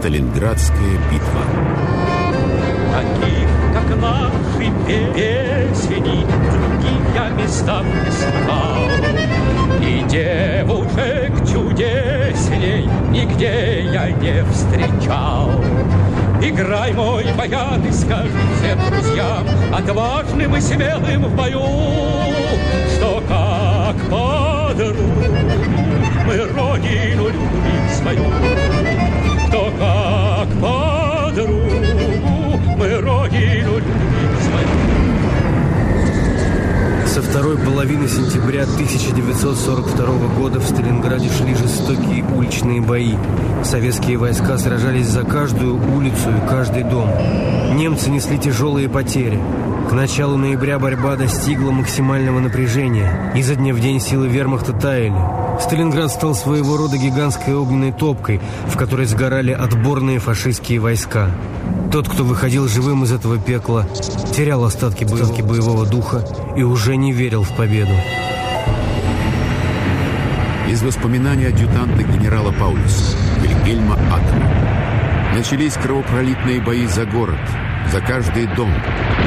Сталинградская битва. Таких, как наши песни, места не слыхал. И девушек чудесней нигде я не встречал. Играй мой баян и скажи всем друзьям, Отважным и смелым в бою, Что как подругу мы родину любим свою. Что как подругу мы родину любим Со второй половины сентября 1942 года в Сталинграде шли жестокие уличные бои. Советские войска сражались за каждую улицу и каждый дом. Немцы несли тяжелые потери. К началу ноября борьба достигла максимального напряжения. Изо дня в день силы вермахта таяли. Сталинград стал своего рода гигантской огненной топкой, в которой сгорали отборные фашистские войска. Тот, кто выходил живым из этого пекла, терял остатки, остатки боевого духа и уже не верил в победу. Из воспоминаний адъютанта генерала Паулюса Вильгельма Атома. Начались кровопролитные бои за город, за каждый дом.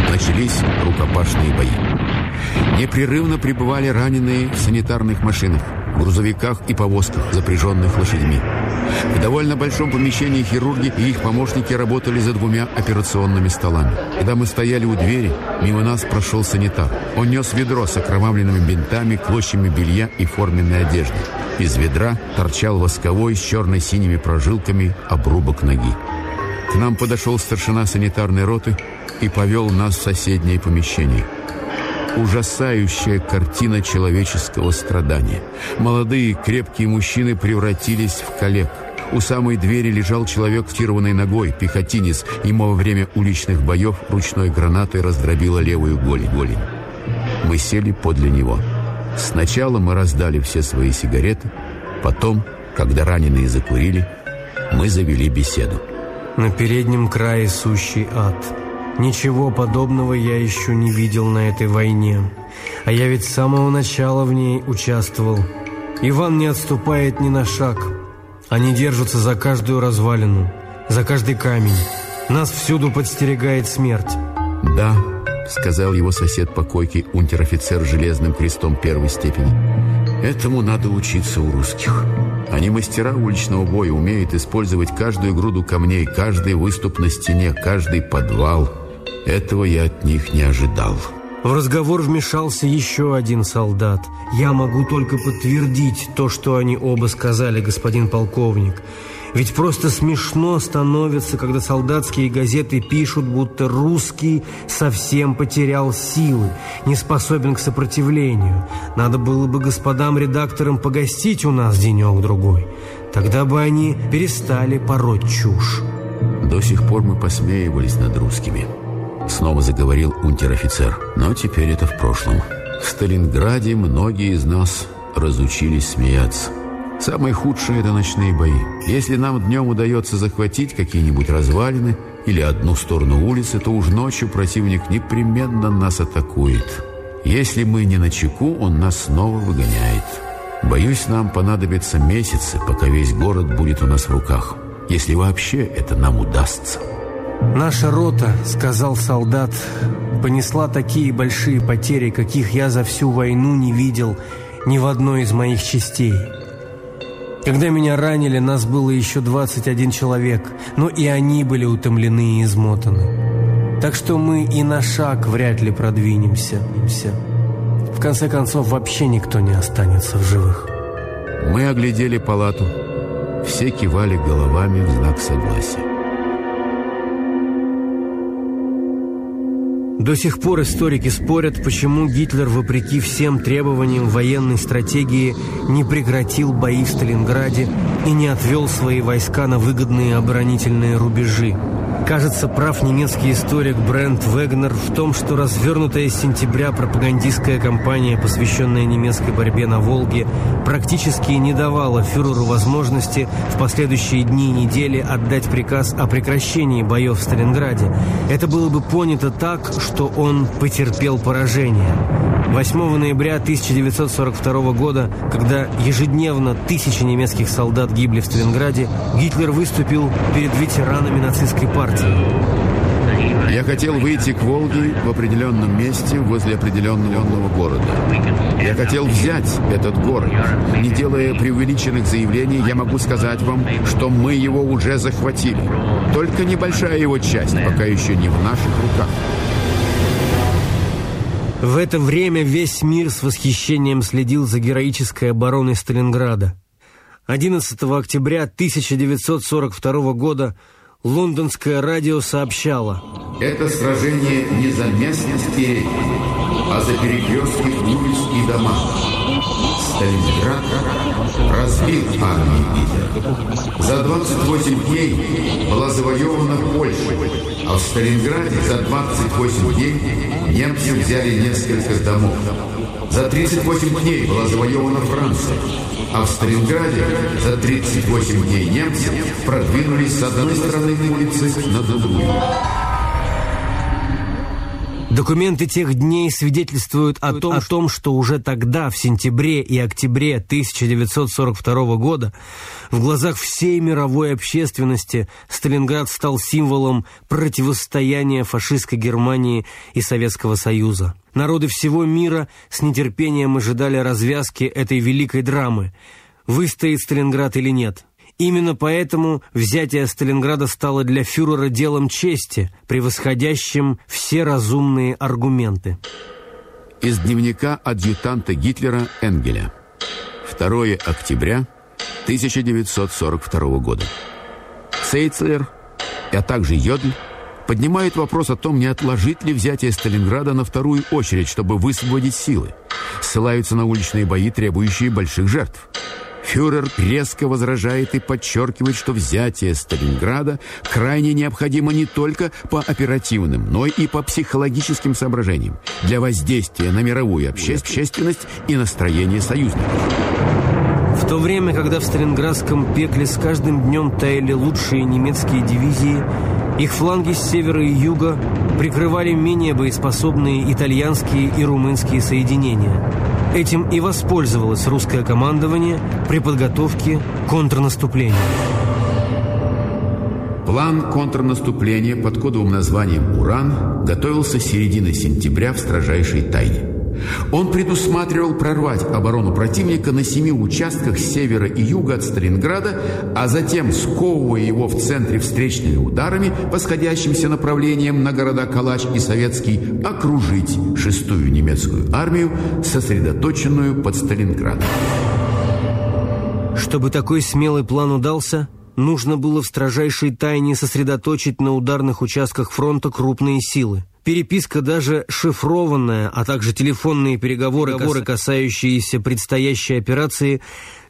Начались рукопашные бои. Непрерывно пребывали раненые в санитарных машинах, грузовиках и повозках, запряженных лошадьми. В довольно большом помещении хирурги и их помощники работали за двумя операционными столами. Когда мы стояли у двери, мимо нас прошел санитар. Он нес ведро с окровавленными бинтами, клочьями белья и форменной одежды. Из ведра торчал восковой с черно-синими прожилками обрубок ноги. К нам подошел старшина санитарной роты и повел нас в соседнее помещение. Ужасающая картина человеческого страдания. Молодые крепкие мужчины превратились в коллег. У самой двери лежал человек с ногой, пехотинец. Ему во время уличных боев ручной гранатой раздробила левую голень. Мы сели подле него. Сначала мы раздали все свои сигареты. Потом, когда раненые закурили, мы завели беседу. На переднем крае сущий ад. Ничего подобного я еще не видел на этой войне. А я ведь с самого начала в ней участвовал. Иван не отступает ни на шаг. Они держатся за каждую развалину, за каждый камень. Нас всюду подстерегает смерть. «Да», — сказал его сосед по койке, унтер-офицер с железным крестом первой степени. «Этому надо учиться у русских. Они мастера уличного боя, умеют использовать каждую груду камней, каждый выступ на стене, каждый подвал». Этого я от них не ожидал. В разговор вмешался еще один солдат. Я могу только подтвердить то, что они оба сказали, господин полковник. Ведь просто смешно становится, когда солдатские газеты пишут, будто русский совсем потерял силы, не способен к сопротивлению. Надо было бы господам редакторам погостить у нас денек-другой. Тогда бы они перестали пороть чушь. До сих пор мы посмеивались над русскими. Снова заговорил унтер-офицер. Но теперь это в прошлом. В Сталинграде многие из нас разучились смеяться. Самое худшее – это ночные бои. Если нам днем удается захватить какие-нибудь развалины или одну сторону улицы, то уж ночью противник непременно нас атакует. Если мы не на чеку, он нас снова выгоняет. Боюсь, нам понадобятся месяцы, пока весь город будет у нас в руках. Если вообще это нам удастся. «Наша рота, — сказал солдат, — понесла такие большие потери, каких я за всю войну не видел ни в одной из моих частей. Когда меня ранили, нас было еще 21 человек, но и они были утомлены и измотаны. Так что мы и на шаг вряд ли продвинемся. В конце концов, вообще никто не останется в живых». Мы оглядели палату. Все кивали головами в знак согласия. До сих пор историки спорят, почему Гитлер, вопреки всем требованиям военной стратегии, не прекратил бои в Сталинграде и не отвел свои войска на выгодные оборонительные рубежи. Кажется, прав немецкий историк Брент Вегнер в том, что развернутая с сентября пропагандистская кампания, посвященная немецкой борьбе на Волге, практически не давала фюреру возможности в последующие дни и недели отдать приказ о прекращении боев в Сталинграде. Это было бы понято так, что он потерпел поражение. 8 ноября 1942 года, когда ежедневно тысячи немецких солдат гибли в Сталинграде, Гитлер выступил перед ветеранами нацистской партии. Я хотел выйти к Волге в определенном месте возле определенного города. Я хотел взять этот город. Не делая преувеличенных заявлений, я могу сказать вам, что мы его уже захватили. Только небольшая его часть пока еще не в наших руках. В это время весь мир с восхищением следил за героической обороной Сталинграда. 11 октября 1942 года лондонское радио сообщало «Это сражение не за местность передних, а за перекрестки улиц и дома. Сталинград разбил армию Гитлера. За 28 дней была завоевана Польша, а в Сталинграде за 28 дней немцы взяли несколько домов. За 38 дней была завоевана Франция, а в Сталинграде за 38 дней немцы продвинулись с одной стороны улицы на другую. Документы тех дней свидетельствуют о том, о том, что уже тогда, в сентябре и октябре 1942 года, в глазах всей мировой общественности Сталинград стал символом противостояния фашистской Германии и Советского Союза. Народы всего мира с нетерпением ожидали развязки этой великой драмы. Выстоит Сталинград или нет – Именно поэтому взятие Сталинграда стало для фюрера делом чести, превосходящим все разумные аргументы. Из дневника адъютанта Гитлера Энгеля. 2 октября 1942 года. Цейцлер, а также Йодль поднимают вопрос о том, не отложить ли взятие Сталинграда на вторую очередь, чтобы высвободить силы. Ссылаются на уличные бои, требующие больших жертв. Фюрер резко возражает и подчеркивает, что взятие Сталинграда крайне необходимо не только по оперативным, но и по психологическим соображениям для воздействия на мировую общественность и настроение союзников. В то время, когда в Сталинградском пекле с каждым днем таяли лучшие немецкие дивизии, их фланги с севера и юга прикрывали менее боеспособные итальянские и румынские соединения. Этим и воспользовалось русское командование при подготовке контрнаступления. План контрнаступления под кодовым названием «Уран» готовился с середины сентября в строжайшей тайне. Он предусматривал прорвать оборону противника на семи участках с севера и юга от Сталинграда, а затем, сковывая его в центре встречными ударами по сходящимся направлениям на города Калач и Советский, окружить шестую немецкую армию, сосредоточенную под Сталинградом. Чтобы такой смелый план удался, нужно было в строжайшей тайне сосредоточить на ударных участках фронта крупные силы. Переписка даже шифрованная, а также телефонные переговоры, переговоры касающиеся предстоящей операции,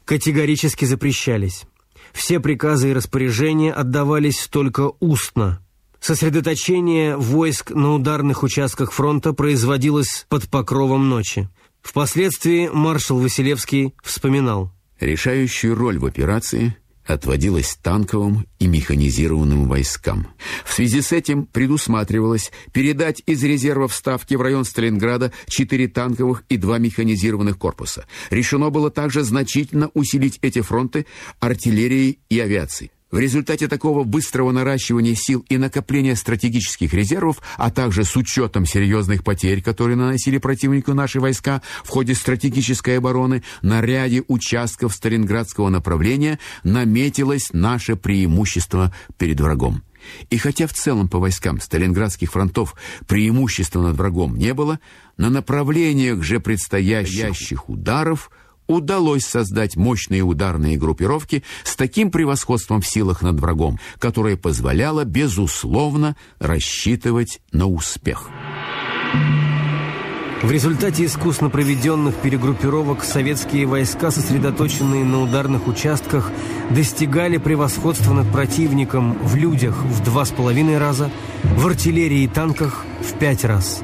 категорически запрещались. Все приказы и распоряжения отдавались только устно. Сосредоточение войск на ударных участках фронта производилось под покровом ночи. Впоследствии маршал Василевский вспоминал. Решающую роль в операции отводилось танковым и механизированным войскам. В связи с этим предусматривалось передать из резервов Ставки в район Сталинграда четыре танковых и два механизированных корпуса. Решено было также значительно усилить эти фронты артиллерией и авиацией. В результате такого быстрого наращивания сил и накопления стратегических резервов, а также с учетом серьезных потерь, которые наносили противнику наши войска в ходе стратегической обороны, на ряде участков Сталинградского направления наметилось наше преимущество перед врагом. И хотя в целом по войскам Сталинградских фронтов преимущества над врагом не было, на направлениях же предстоящих ударов – удалось создать мощные ударные группировки с таким превосходством в силах над врагом, которое позволяло, безусловно, рассчитывать на успех. В результате искусно проведенных перегруппировок советские войска, сосредоточенные на ударных участках, достигали превосходства над противником в людях в два с половиной раза, в артиллерии и танках в пять раз.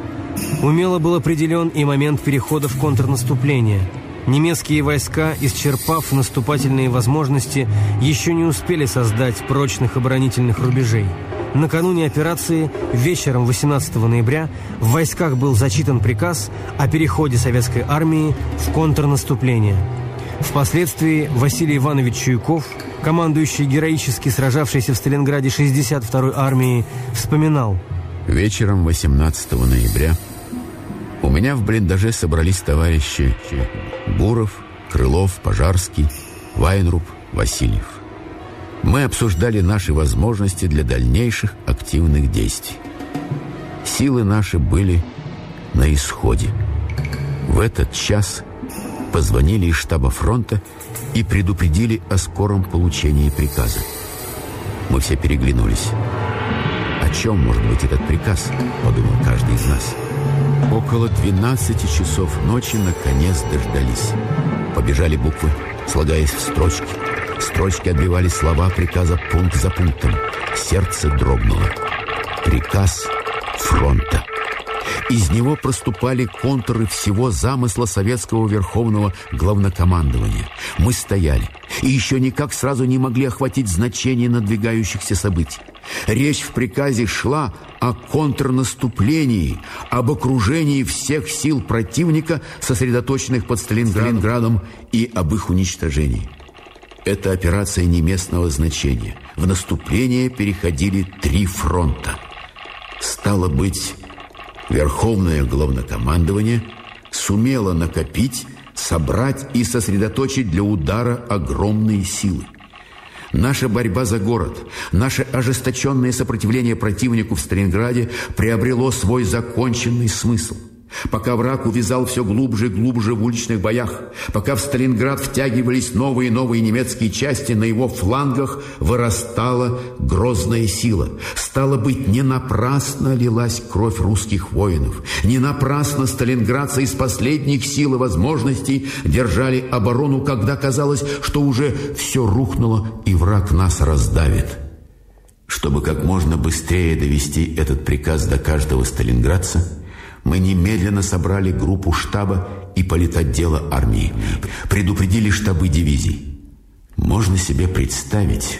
Умело был определен и момент перехода в контрнаступление. Немецкие войска, исчерпав наступательные возможности, еще не успели создать прочных оборонительных рубежей. Накануне операции, вечером 18 ноября, в войсках был зачитан приказ о переходе советской армии в контрнаступление. Впоследствии Василий Иванович Чуйков, командующий героически сражавшийся в Сталинграде 62-й армии, вспоминал. Вечером 18 ноября у меня в блиндаже собрались товарищи Буров, Крылов, Пожарский, Вайнруб, Васильев мы обсуждали наши возможности для дальнейших активных действий. Силы наши были на исходе. В этот час позвонили из штаба фронта и предупредили о скором получении приказа. Мы все переглянулись. О чем может быть этот приказ, подумал каждый из нас. Около 12 часов ночи наконец дождались. Побежали буквы, слагаясь в строчки – Строчки отбивали слова приказа пункт за пунктом. Сердце дрогнуло. Приказ фронта. Из него проступали контуры всего замысла советского верховного главнокомандования. Мы стояли и еще никак сразу не могли охватить значение надвигающихся событий. Речь в приказе шла о контрнаступлении, об окружении всех сил противника, сосредоточенных под Сталинградом, и об их уничтожении. Это операция не местного значения. В наступление переходили три фронта. Стало быть, Верховное Главнокомандование сумело накопить, собрать и сосредоточить для удара огромные силы. Наша борьба за город, наше ожесточенное сопротивление противнику в Сталинграде приобрело свой законченный смысл – Пока враг увязал все глубже и глубже в уличных боях, пока в Сталинград втягивались новые и новые немецкие части, на его флангах вырастала грозная сила. Стало быть, не напрасно лилась кровь русских воинов, не напрасно сталинградцы из последних сил и возможностей держали оборону, когда казалось, что уже все рухнуло и враг нас раздавит. Чтобы как можно быстрее довести этот приказ до каждого сталинградца, мы немедленно собрали группу штаба и политотдела армии. Предупредили штабы дивизий. Можно себе представить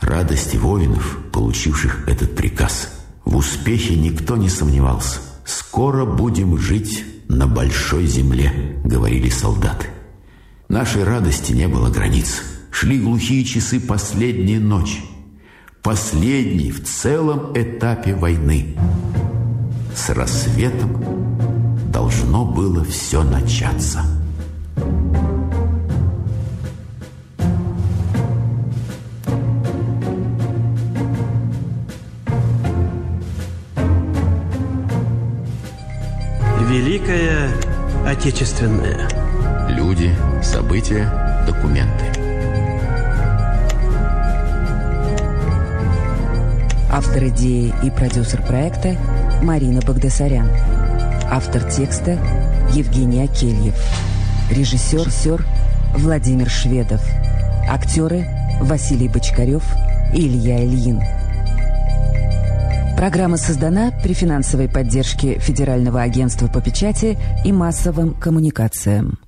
радости воинов, получивших этот приказ. В успехе никто не сомневался. «Скоро будем жить на большой земле», — говорили солдаты. Нашей радости не было границ. Шли глухие часы последней ночи. Последний в целом этапе войны. С рассветом должно было все начаться. Великая Отечественная. Люди, события, документы. Автор идеи и продюсер проекта Марина Багдасарян. Автор текста Евгений Акельев. Режиссер Сер Владимир Шведов. Актеры Василий Бочкарев и Илья Ильин. Программа создана при финансовой поддержке Федерального агентства по печати и массовым коммуникациям.